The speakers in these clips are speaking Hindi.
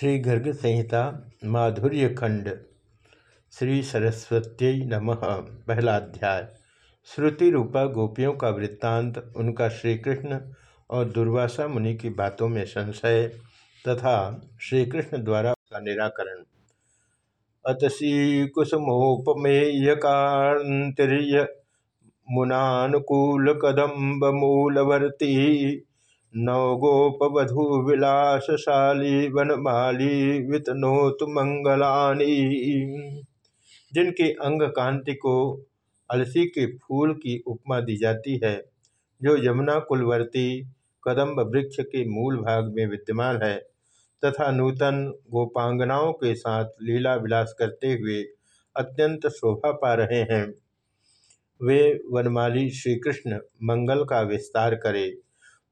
श्री गर्ग संहिता माधुर्य खंड श्री सरस्वती नमः, पहला अध्याय। श्रुति रूपा गोपियों का वृत्तांत, उनका श्री कृष्ण और दुर्वासा मुनि की बातों में संशय तथा श्री कृष्ण द्वारा उसका निराकरण। अतसी कुसुमोपमेय कांतिर्य मुनानुकूल कदम्ब मूलवर्ती नवगोपवधू विलासशाली वनमाली वितनोत मंगलानी। जिनके अंग कांति को अलसी के फूल की उपमा दी जाती है, जो यमुना कुलवर्ती कदम्ब वृक्ष के मूल भाग में विद्यमान है, तथा नूतन गोपांगनाओं के साथ लीला विलास करते हुए अत्यंत शोभा पा रहे हैं। वे वनमाली श्री कृष्ण मंगल का विस्तार करे।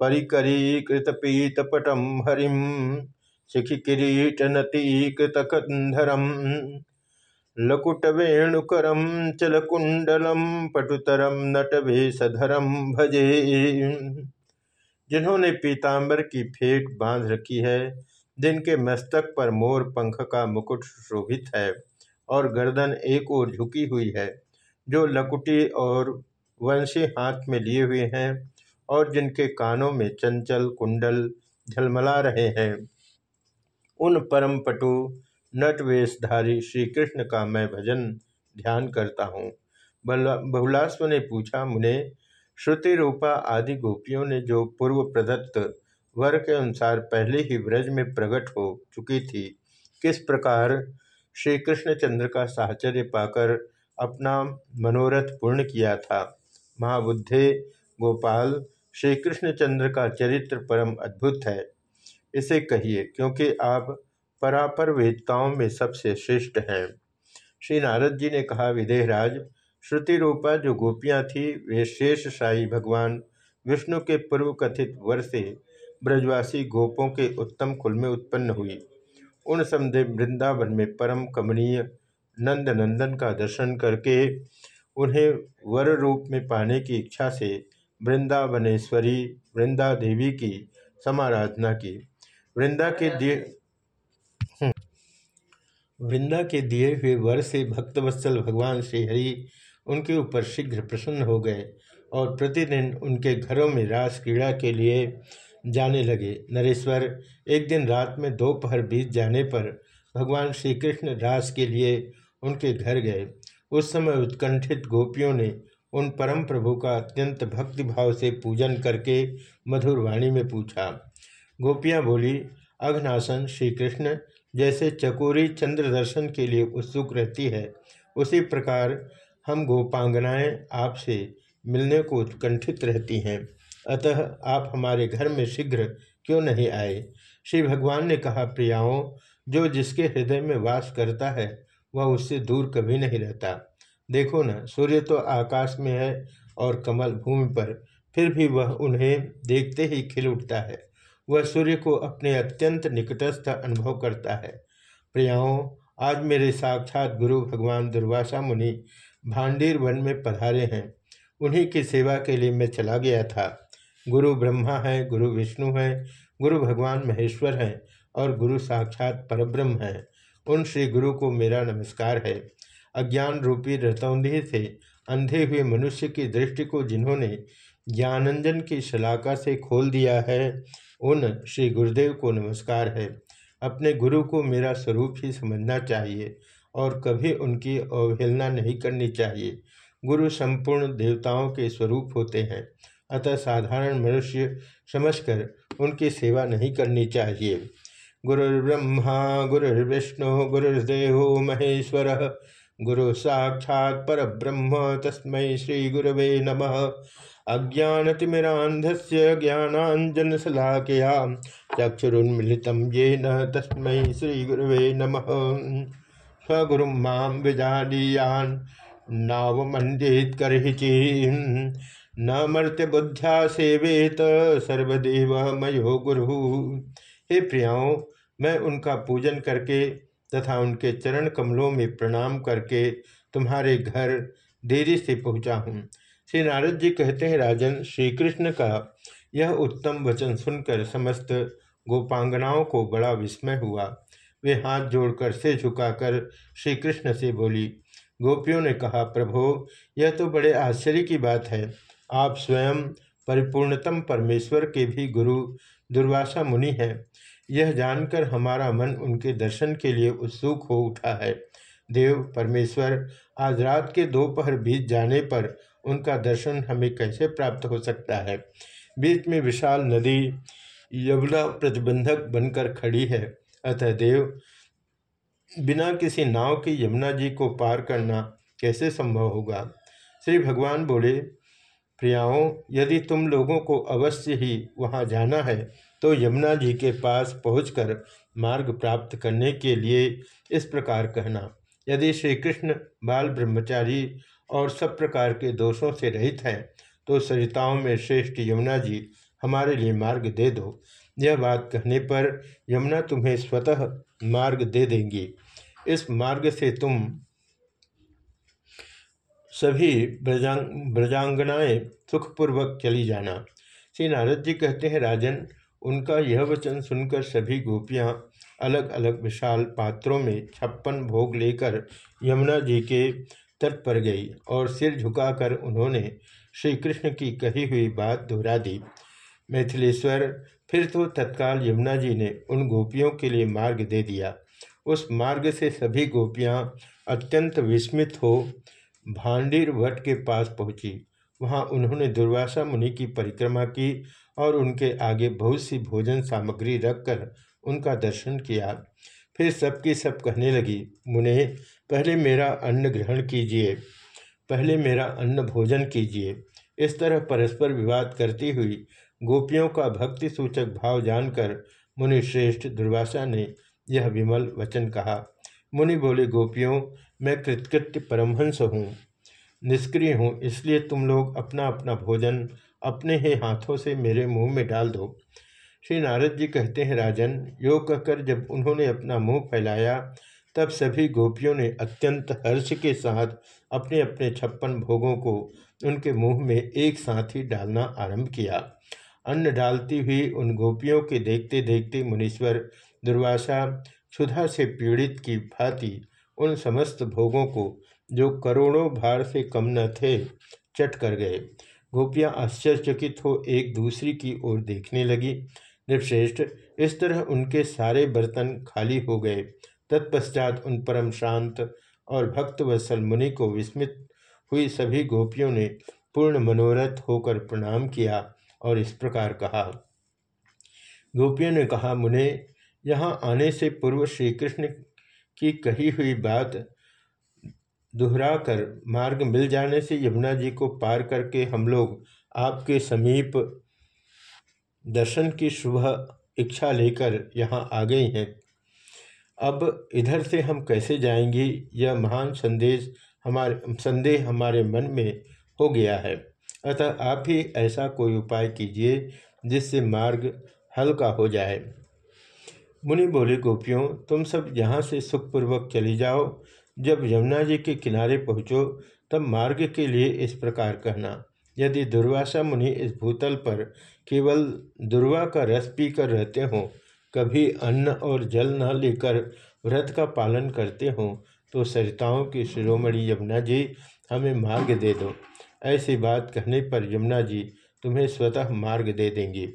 परिकरीकृतपीतपटं हरिं शिखिकिरीटनतीकृतकन्धरं लकुटवेणुकरं चलकुण्डलं पटुतरं नटवेशधरं भजे। जिन्होंने पीताम्बर की फेंट बाँध रखी है, जिनके मस्तक पर मोर पंख का मुकुट शोभित है और गर्दन एक ओर झुकी हुई है, जो लकुटी और वंशी हाथ में लिए हुए हैं और जिनके कानों में चंचल कुंडल झलमला रहे हैं, उन परम पटु नटवेशधारी श्री कृष्ण का मैं भजन ध्यान करता हूँ। बहुलास्व ने पूछा, मुने श्रुति रूपा आदि गोपियों ने जो पूर्व प्रदत्त वर के अनुसार पहले ही व्रज में प्रकट हो चुकी थी, किस प्रकार श्री कृष्णचंद्र का साहचर्य पाकर अपना मनोरथ पूर्ण किया था? महाबुद्धे, गोपाल श्री कृष्णचंद्र का चरित्र परम अद्भुत है। इसे कहिए, क्योंकि आप परापर वेदताओं में सबसे श्रेष्ठ हैं। श्री नारद जी ने कहा, विदेहराज श्रुति रूपा जो गोपियाँ थी, वे शेष शाही भगवान विष्णु के पूर्व कथित वर से ब्रजवासी गोपों के उत्तम कुल में उत्पन्न हुई। उन समदेव वृंदावन में परम कमनीय नंद नंदन का दर्शन करके उन्हें वर रूप में पाने की इच्छा से वृंदावनेश्वरी, वृंदा देवी की समाराधना की। वृंदा के दिए हम्म। वृंदा के दिए हुए वर से भक्तवत्सल भगवान श्रीहरि उनके ऊपर शीघ्र प्रसन्न हो गए और प्रतिदिन उनके घरों में रास क्रीड़ा के लिए जाने लगे। नरेश्वर, एक दिन रात में दोपहर बीत जाने पर भगवान श्री कृष्ण रास के लिए उनके घर गए। उस समय उत्कंठित गोपियों ने उन परम प्रभु का अत्यंत भक्ति भाव से पूजन करके मधुर वाणी में पूछा। गोपियाँ बोली, अघनासन श्री कृष्ण जैसे चकोरी चंद्र दर्शन के लिए उत्सुक रहती है, उसी प्रकार हम गोपांगनाएँ आपसे मिलने को उत्कंठित रहती हैं। अतः आप हमारे घर में शीघ्र क्यों नहीं आए? श्री भगवान ने कहा, प्रियाओं, जो जिसके हृदय में वास करता है, वह उससे दूर कभी नहीं रहता। देखो न, सूर्य तो आकाश में है और कमल भूमि पर, फिर भी वह उन्हें देखते ही खिल उठता है। वह सूर्य को अपने अत्यंत निकटस्थ अनुभव करता है। प्रियाओं, आज मेरे साक्षात गुरु भगवान दुर्वासा मुनि भांडीर वन में पधारे हैं। उन्हीं की सेवा के लिए मैं चला गया था। गुरु ब्रह्मा है, गुरु विष्णु है, गुरु भगवान महेश्वर हैं और गुरु साक्षात परब्रह्म हैं। उन श्री गुरु को मेरा नमस्कार है। अज्ञान रूपी रतौंधी से अंधे हुए मनुष्य की दृष्टि को जिन्होंने ज्ञानंजन की शलाका से खोल दिया है, उन श्री गुरुदेव को नमस्कार है। अपने गुरु को मेरा स्वरूप ही समझना चाहिए और कभी उनकी अवहेलना नहीं करनी चाहिए। गुरु संपूर्ण देवताओं के स्वरूप होते हैं, अतः साधारण मनुष्य समझकर उनकी सेवा नहीं करनी चाहिए। गुरुर्ब्रह्मा, गुरुर्विष्णु गुरुर्देव महेश्वर गुरु साक्षात् पर ब्रह्म तस्म श्री गुरव नम। अज्ञानतिमिरांधस्य ज्ञानांजनशलाकया चक्षुरुन्मिलित येन तस्म नम। स्वगुरु माँ विजानीयान नावमंडित करहिचि न मर्त्य बुद्ध्या सेवेत सर्वदेव मयो गुरु। हे प्रियाओं, मैं उनका पूजन करके तथा उनके चरण कमलों में प्रणाम करके तुम्हारे घर देरी से पहुँचा हूँ। श्री नारद जी कहते हैं, राजन श्री कृष्ण का यह उत्तम वचन सुनकर समस्त गोपांगनाओं को बड़ा विस्मय हुआ। वे हाथ जोड़कर से झुकाकर श्री कृष्ण से बोली, गोपियों ने कहा, प्रभो, यह तो बड़े आश्चर्य की बात है। आप स्वयं परिपूर्णतम परमेश्वर के भी गुरु दुर्वासा मुनि हैं। यह जानकर हमारा मन उनके दर्शन के लिए उत्सुक हो उठा है। देव, परमेश्वर, आज रात के दोपहर बीत जाने पर उनका दर्शन हमें कैसे प्राप्त हो सकता है? बीच में विशाल नदी, यमुना प्रतिबंधक बनकर खड़ी है। अतः देव, बिना किसी नाव के यमुना जी को पार करना कैसे संभव होगा? श्री भगवान बोले, प्रियाओं, यदि तुम लोगों को अवश्य ही वहाँ जाना है तो यमुना जी के पास पहुंचकर मार्ग प्राप्त करने के लिए इस प्रकार कहना, यदि श्री कृष्ण बाल ब्रह्मचारी और सब प्रकार के दोषों से रहित हैं तो सरिताओं में श्रेष्ठ यमुना जी हमारे लिए मार्ग दे दो यह बात कहने पर यमुना तुम्हें स्वतः मार्ग दे देंगी। इस मार्ग से तुम सभी ब्रजांग, ब्रजांगनाएँ सुखपूर्वक चली जाना। श्री नारद जी कहते हैं, राजन उनका यह वचन सुनकर सभी गोपियाँ अलग अलग विशाल पात्रों में छप्पन भोग लेकर यमुना जी के तट पर गई और सिर झुकाकर उन्होंने श्री कृष्ण की कही हुई बात दोहरा दी। मैथिलेश्वर, फिर तो तत्काल यमुना जी ने उन गोपियों के लिए मार्ग दे दिया। उस मार्ग से सभी गोपियाँ अत्यंत विस्मित हो भांडीर भट्ट के पास पहुँची। वहाँ उन्होंने दुर्वासा मुनि की परिक्रमा की और उनके आगे बहुत सी भोजन सामग्री रखकर उनका दर्शन किया। फिर सबकी सब कहने लगी, मुने, पहले मेरा अन्न ग्रहण कीजिए, पहले मेरा अन्न भोजन कीजिए इस तरह परस्पर विवाद करती हुई गोपियों का भक्ति सूचक भाव जानकर मुनि श्रेष्ठ दुर्वासा ने यह विमल वचन कहा। मुनि बोले, गोपियों, मैं कृतकृत्य परमहंस हूँ। निष्क्रिय हूँ, इसलिए तुम लोग अपना अपना भोजन अपने ही हाथों से मेरे मुँह में डाल दो। श्री नारद जी कहते हैं, राजन योग कहकर जब उन्होंने अपना मुँह फैलाया, तब सभी गोपियों ने अत्यंत हर्ष के साथ अपने अपने छप्पन भोगों को उनके मुँह में एक साथ ही डालना आरंभ किया। अन्न डालती हुई उन गोपियों के देखते देखते मुनीश्वर, दुर्वासा, क्षुधा से पीड़ित की भांति उन समस्त भोगों को जो करोड़ों भार से कम न थे, चट कर गए। गोपियाँ आश्चर्यचकित हो एक दूसरी की ओर देखने लगी। निपश्रेष्ठ इस तरह उनके सारे बर्तन खाली हो गए। तत्पश्चात उन परम शांत और भक्तवत्सल मुनि को विस्मित हुई सभी गोपियों ने पूर्ण मनोरथ होकर प्रणाम किया और इस प्रकार कहा, गोपियों ने कहा, मुने, यहाँ आने से पूर्व श्री कृष्ण की कही हुई बात दोहराकर मार्ग मिल जाने से यमुना जी को पार करके हम लोग आपके समीप दर्शन की शुभ इच्छा लेकर यहाँ आ गई हैं। अब इधर से हम कैसे जाएँगे, यह महान संदेश हमारे, संदेह हमारे मन में हो गया है। अतः आप ही ऐसा कोई उपाय कीजिए जिससे मार्ग हल्का हो जाए। मुनि बोले, गोपियों, तुम सब यहाँ से सुखपूर्वक चली जाओ। जब यमुना जी के किनारे पहुँचो, तब मार्ग के लिए इस प्रकार कहना, यदि दुर्वासा मुनि इस भूतल पर केवल दुर्वा का रस पीकर रहते हों, कभी अन्न और जल न लेकर व्रत का पालन करते हों तो सरिताओं की शिरोमणि यमुना जी हमें मार्ग दे दो। ऐसी बात कहने पर यमुना जी तुम्हें स्वतः मार्ग दे देंगी।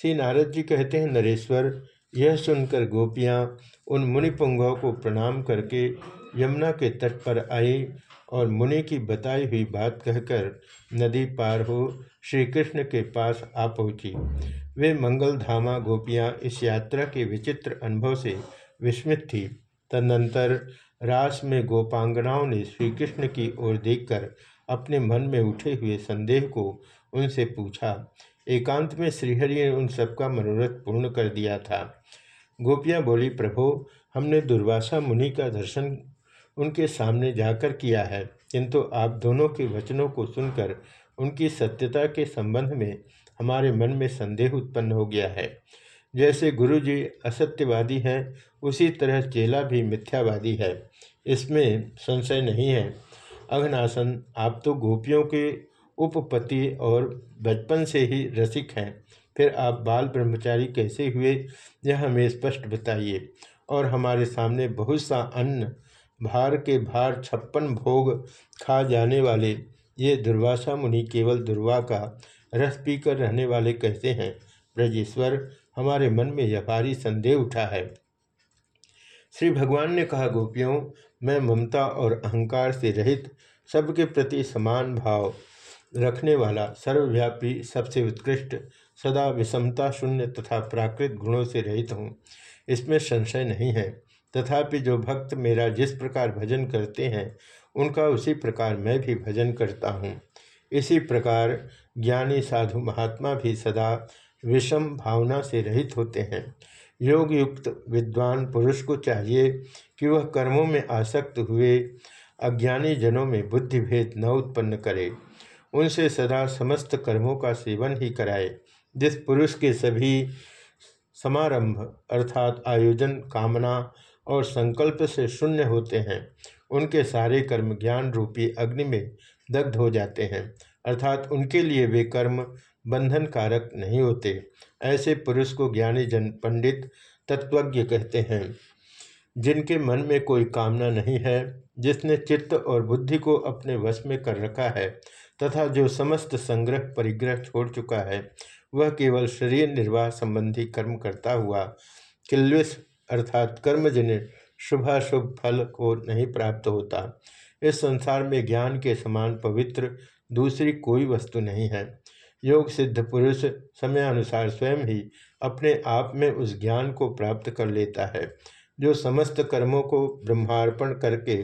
श्री नारद जी कहते हैं, नरेश्वर, यह सुनकर गोपियाँ उन मुनिपुंगों को प्रणाम करके यमुना के तट पर आई और मुनि की बताई हुई बात कहकर नदी पार हो श्री कृष्ण के पास आ पहुँची। वे मंगल धामा गोपियाँ इस यात्रा के विचित्र अनुभव से विस्मित थी। तदनंतर रास में गोपांगनाओं ने श्री कृष्ण की ओर देखकर अपने मन में उठे हुए संदेह को उनसे पूछा। एकांत में श्रीहरि ने उन सबका मनोरथ पूर्ण कर दिया था। गोपियाँ बोली, प्रभो, हमने दुर्वासा मुनि का दर्शन उनके सामने जाकर किया है। किंतु आप दोनों के वचनों को सुनकर, उनकी सत्यता के संबंध में हमारे मन में संदेह उत्पन्न हो गया है। जैसे गुरु जी असत्यवादी हैं, उसी तरह चेला भी मिथ्यावादी है। इसमें संशय नहीं है। अघनासन, आप तो गोपियों के उपपति और बचपन से ही रसिक हैं। फिर आप बाल ब्रह्मचारी कैसे हुए, यह हमें स्पष्ट बताइए। और हमारे सामने बहुत सा अन्न भार के भार छप्पन भोग खा जाने वाले, ये दुर्वासा मुनि केवल दुर्वा का रस पीकर रहने वाले कहते हैं। ब्रजेश्वर, हमारे मन में यह भारी संदेह उठा है। श्री भगवान ने कहा, गोपियों, मैं ममता और अहंकार से रहित, सबके प्रति समान भाव रखने वाला, सर्वव्यापी, सबसे उत्कृष्ट, सदा विषमता शून्य तथा प्राकृत गुणों से रहित हूँ। इसमें संशय नहीं है। तथापि जो भक्त मेरा जिस प्रकार भजन करते हैं, उनका उसी प्रकार मैं भी भजन करता हूँ। इसी प्रकार ज्ञानी साधु महात्मा भी सदा विषम भावना से रहित होते हैं। योग युक्त विद्वान पुरुष को चाहिए कि वह कर्मों में आसक्त हुए, अज्ञानी जनों में बुद्धि भेद न उत्पन्न करे। उनसे सदा समस्त कर्मों का सेवन ही कराए। जिस पुरुष के सभी समारंभ अर्थात आयोजन, कामना और संकल्प से शून्य होते हैं। उनके सारे कर्म ज्ञान रूपी अग्नि में दग्ध हो जाते हैं, अर्थात उनके लिए वे कर्म बंधन कारक नहीं होते। ऐसे पुरुष को ज्ञानी जन पंडित तत्वज्ञ कहते हैं, जिनके मन में कोई कामना नहीं है, जिसने चित्त और बुद्धि को अपने वश में कर रखा है, तथा जो समस्त संग्रह परिग्रह छोड़ चुका है, वह केवल शरीर निर्वाह संबंधी कर्म करता हुआ किल्विस अर्थात कर्मजन्य शुभाशुभ फल को नहीं प्राप्त होता। इस संसार में ज्ञान के समान पवित्र दूसरी कोई वस्तु नहीं है। योग सिद्ध पुरुष समयानुसार स्वयं ही अपने आप में उस ज्ञान को प्राप्त कर लेता है, जो समस्त कर्मों को ब्रह्मार्पण करके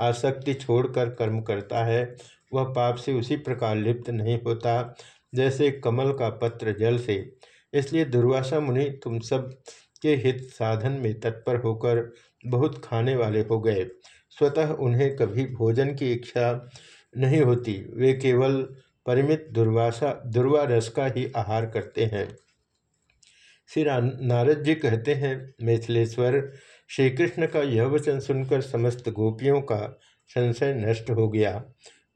आसक्ति छोड़कर कर्म करता है। वह पाप से उसी प्रकार लिप्त नहीं होता, जैसे कमल का पत्र जल से। इसलिए दुर्वासा मुनि, तुम सब के हित साधन में तत्पर होकर बहुत खाने वाले हो गए। स्वतः उन्हें कभी भोजन की इच्छा नहीं होती। वे केवल परिमित दुर्वासा, दुर्वा रस का ही आहार करते हैं। श्री नारद जी कहते हैं, मिथिलेश्वर श्री कृष्ण का यह वचन सुनकर समस्त गोपियों का संशय नष्ट हो गया।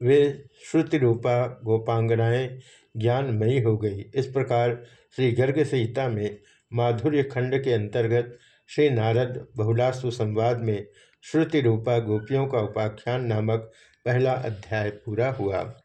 वे श्रुति रूपा गोपांगनाएँ ज्ञानमयी हो गई। इस प्रकार श्री गर्ग संहिता में माधुर्य खंड के अंतर्गत श्री नारद बहुलासु संवाद में श्रुति रूपा गोपियों का उपाख्यान नामक पहला अध्याय पूरा हुआ।